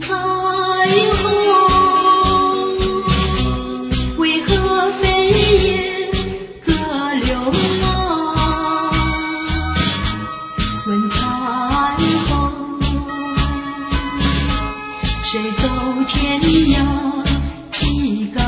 彩虹，为何飞燕各流浪？问彩虹，谁走天涯几更？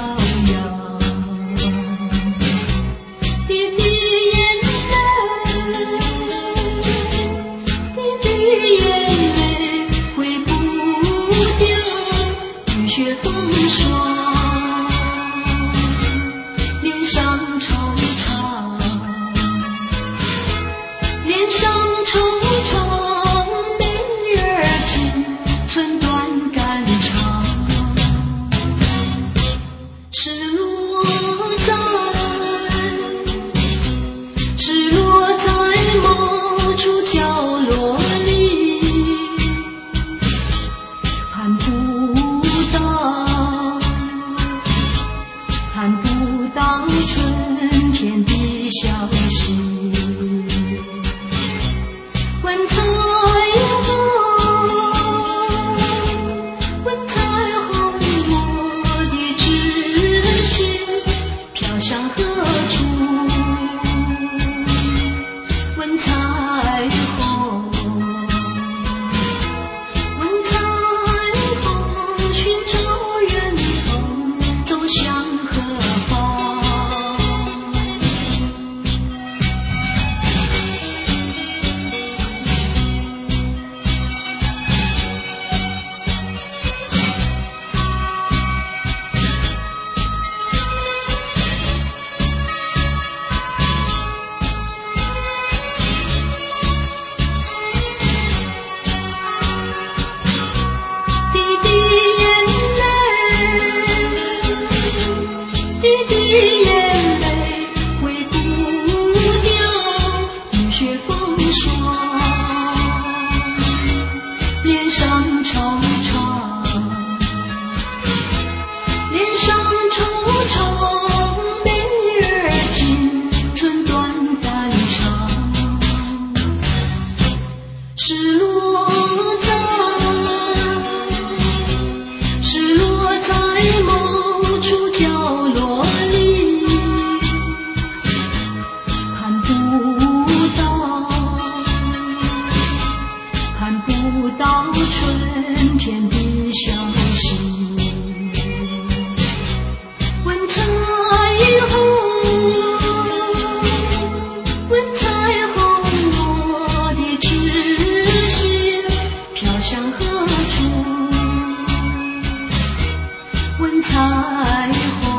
不到看不到春天的消息问彩虹问彩虹我的知心飘向何处问彩虹